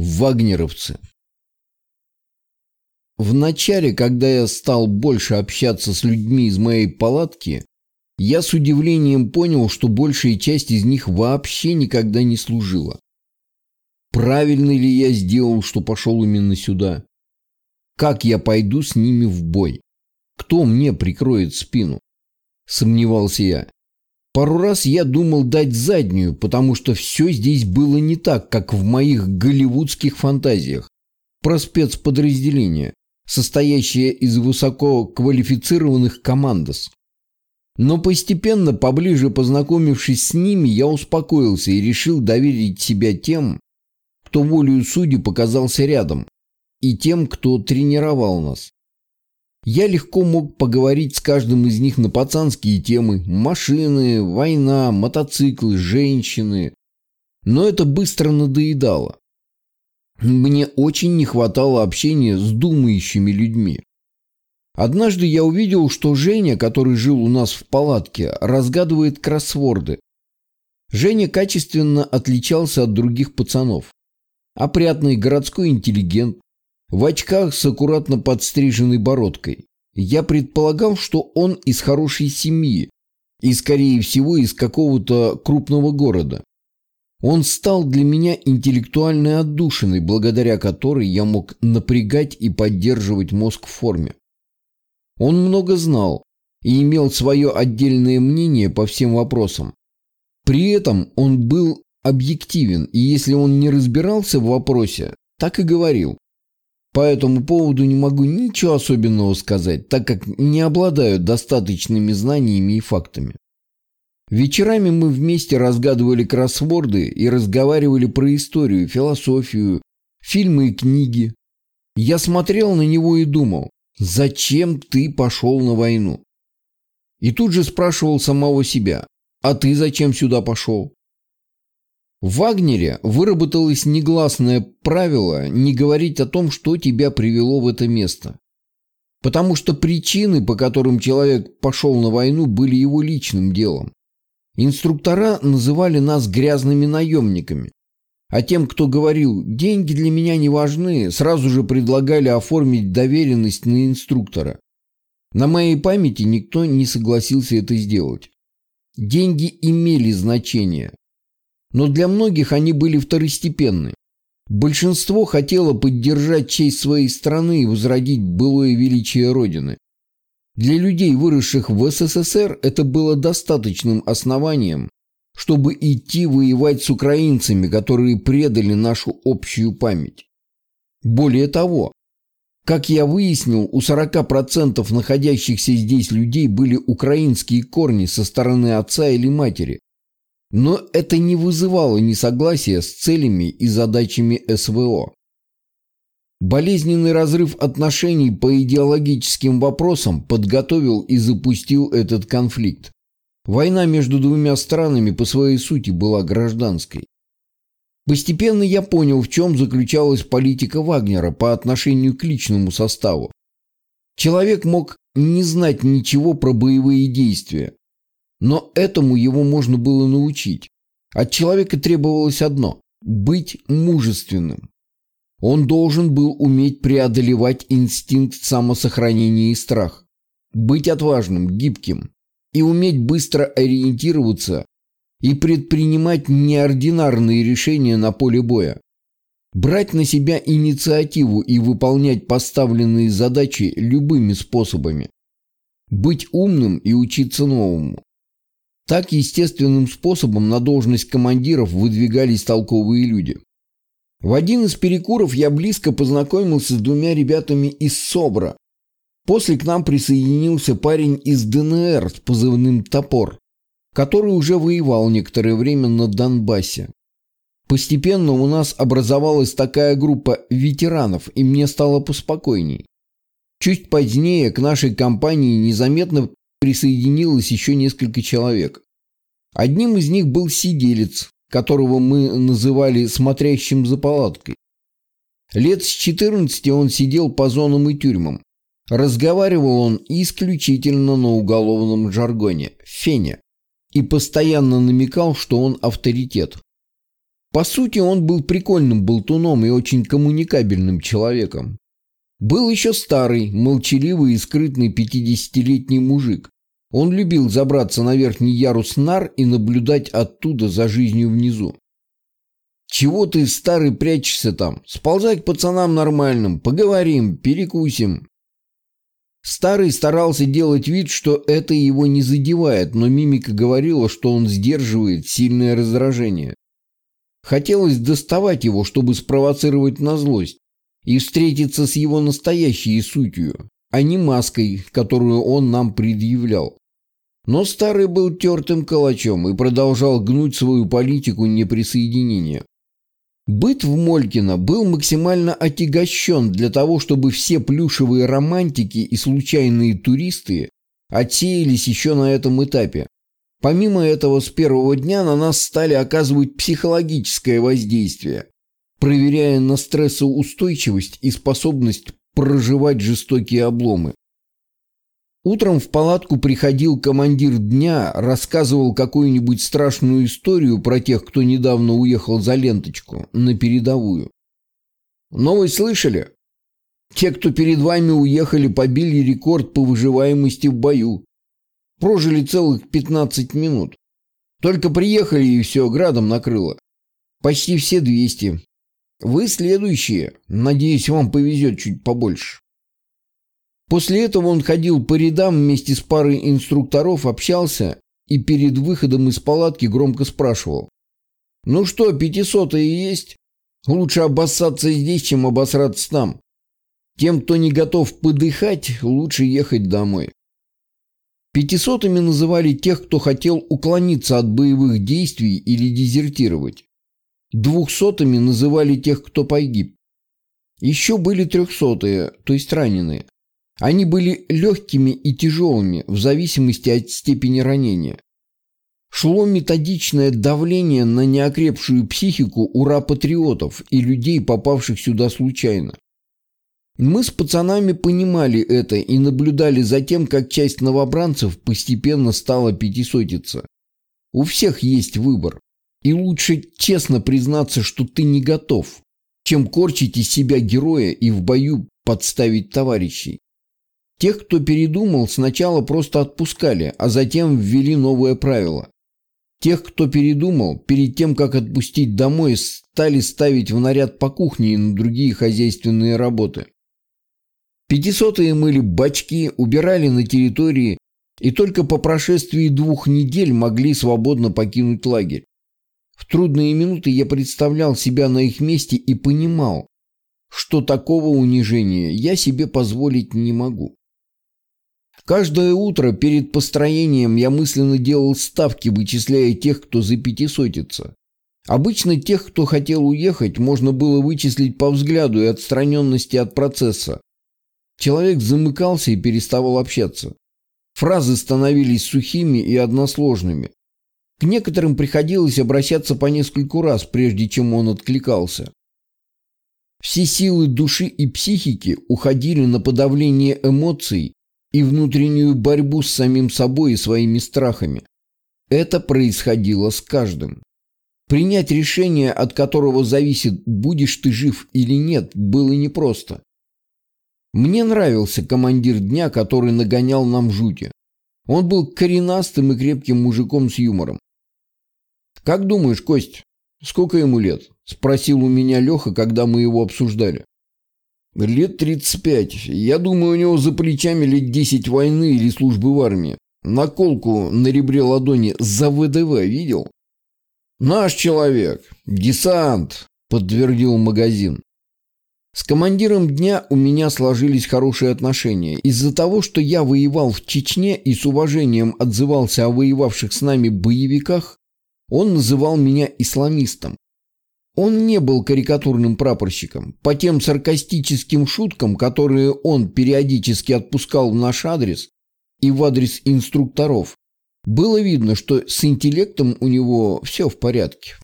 Вагнеровцы. В начале, когда я стал больше общаться с людьми из моей палатки, я с удивлением понял, что большая часть из них вообще никогда не служила. Правильно ли я сделал, что пошел именно сюда? Как я пойду с ними в бой? Кто мне прикроет спину? Сомневался я. Пару раз я думал дать заднюю, потому что все здесь было не так, как в моих голливудских фантазиях про спецподразделения, состоящие из высококвалифицированных командос. Но постепенно, поближе познакомившись с ними, я успокоился и решил доверить себя тем, кто волею судьи показался рядом, и тем, кто тренировал нас. Я легко мог поговорить с каждым из них на пацанские темы – машины, война, мотоциклы, женщины. Но это быстро надоедало. Мне очень не хватало общения с думающими людьми. Однажды я увидел, что Женя, который жил у нас в палатке, разгадывает кроссворды. Женя качественно отличался от других пацанов. Опрятный городской интеллигент, в очках с аккуратно подстриженной бородкой. Я предполагал, что он из хорошей семьи и, скорее всего, из какого-то крупного города. Он стал для меня интеллектуальной отдушиной, благодаря которой я мог напрягать и поддерживать мозг в форме. Он много знал и имел свое отдельное мнение по всем вопросам. При этом он был объективен, и если он не разбирался в вопросе, так и говорил. По этому поводу не могу ничего особенного сказать, так как не обладаю достаточными знаниями и фактами. Вечерами мы вместе разгадывали кроссворды и разговаривали про историю, философию, фильмы и книги. Я смотрел на него и думал, зачем ты пошел на войну? И тут же спрашивал самого себя, а ты зачем сюда пошел? В Вагнере выработалось негласное правило не говорить о том, что тебя привело в это место. Потому что причины, по которым человек пошел на войну, были его личным делом. Инструктора называли нас грязными наемниками. А тем, кто говорил «деньги для меня не важны», сразу же предлагали оформить доверенность на инструктора. На моей памяти никто не согласился это сделать. Деньги имели значение, но для многих они были второстепенны. Большинство хотело поддержать честь своей страны и возродить былое величие Родины. Для людей, выросших в СССР, это было достаточным основанием, чтобы идти воевать с украинцами, которые предали нашу общую память. Более того, как я выяснил, у 40% находящихся здесь людей были украинские корни со стороны отца или матери, но это не вызывало несогласия с целями и задачами СВО. Болезненный разрыв отношений по идеологическим вопросам подготовил и запустил этот конфликт. Война между двумя странами по своей сути была гражданской. Постепенно я понял, в чем заключалась политика Вагнера по отношению к личному составу. Человек мог не знать ничего про боевые действия, но этому его можно было научить. От человека требовалось одно – быть мужественным. Он должен был уметь преодолевать инстинкт самосохранения и страх, быть отважным, гибким и уметь быстро ориентироваться и предпринимать неординарные решения на поле боя. Брать на себя инициативу и выполнять поставленные задачи любыми способами. Быть умным и учиться новому. Так естественным способом на должность командиров выдвигались толковые люди. В один из перекуров я близко познакомился с двумя ребятами из СОБРа. После к нам присоединился парень из ДНР с позывным «Топор», который уже воевал некоторое время на Донбассе. Постепенно у нас образовалась такая группа ветеранов, и мне стало поспокойней. Чуть позднее к нашей компании незаметно присоединилось еще несколько человек. Одним из них был сиделец, которого мы называли «смотрящим за палаткой». Лет с 14 он сидел по зонам и тюрьмам. Разговаривал он исключительно на уголовном жаргоне – фене, и постоянно намекал, что он авторитет. По сути, он был прикольным болтуном и очень коммуникабельным человеком. Был еще старый, молчаливый и скрытный пятидесятилетний мужик. Он любил забраться на верхний ярус нар и наблюдать оттуда за жизнью внизу. «Чего ты, старый, прячешься там? Сползай к пацанам нормальным, поговорим, перекусим». Старый старался делать вид, что это его не задевает, но мимика говорила, что он сдерживает сильное раздражение. Хотелось доставать его, чтобы спровоцировать на злость и встретиться с его настоящей сутью, а не маской, которую он нам предъявлял. Но старый был тертым калачом и продолжал гнуть свою политику неприсоединения. Быт в Молькино был максимально отягощен для того, чтобы все плюшевые романтики и случайные туристы отсеялись еще на этом этапе. Помимо этого, с первого дня на нас стали оказывать психологическое воздействие, проверяя на стрессоустойчивость и способность проживать жестокие обломы. Утром в палатку приходил командир дня, рассказывал какую-нибудь страшную историю про тех, кто недавно уехал за ленточку, на передовую. Новость слышали? Те, кто перед вами уехали, побили рекорд по выживаемости в бою. Прожили целых 15 минут. Только приехали и все, градом накрыло. Почти все 200. Вы следующие. Надеюсь, вам повезет чуть побольше. После этого он ходил по рядам вместе с парой инструкторов, общался и перед выходом из палатки громко спрашивал. «Ну что, пятисотые есть? Лучше обоссаться здесь, чем обосраться там. Тем, кто не готов подыхать, лучше ехать домой». Пятисотыми называли тех, кто хотел уклониться от боевых действий или дезертировать. Двухсотыми называли тех, кто погиб. Еще были трехсотые, то есть раненые. Они были легкими и тяжелыми в зависимости от степени ранения. Шло методичное давление на неокрепшую психику ура-патриотов и людей, попавших сюда случайно. Мы с пацанами понимали это и наблюдали за тем, как часть новобранцев постепенно стала пятисотиться. У всех есть выбор. И лучше честно признаться, что ты не готов, чем корчить из себя героя и в бою подставить товарищей. Тех, кто передумал, сначала просто отпускали, а затем ввели новое правило. Тех, кто передумал, перед тем, как отпустить домой, стали ставить в наряд по кухне и на другие хозяйственные работы. Пятисотые мыли бачки, убирали на территории и только по прошествии двух недель могли свободно покинуть лагерь. В трудные минуты я представлял себя на их месте и понимал, что такого унижения я себе позволить не могу. Каждое утро перед построением я мысленно делал ставки, вычисляя тех, кто за пятисотится. Обычно тех, кто хотел уехать, можно было вычислить по взгляду и отстраненности от процесса. Человек замыкался и переставал общаться. Фразы становились сухими и односложными. К некоторым приходилось обращаться по нескольку раз, прежде чем он откликался. Все силы души и психики уходили на подавление эмоций и внутреннюю борьбу с самим собой и своими страхами. Это происходило с каждым. Принять решение, от которого зависит, будешь ты жив или нет, было непросто. Мне нравился командир дня, который нагонял нам жути. Он был коренастым и крепким мужиком с юмором. «Как думаешь, Кость, сколько ему лет?» – спросил у меня Леха, когда мы его обсуждали. Лет 35. Я думаю, у него за плечами лет 10 войны или службы в армии. Наколку на ребре ладони за ВДВ видел? Наш человек. Десант, подтвердил магазин. С командиром дня у меня сложились хорошие отношения. Из-за того, что я воевал в Чечне и с уважением отзывался о воевавших с нами боевиках, он называл меня исламистом. Он не был карикатурным прапорщиком. По тем саркастическим шуткам, которые он периодически отпускал в наш адрес и в адрес инструкторов, было видно, что с интеллектом у него все в порядке.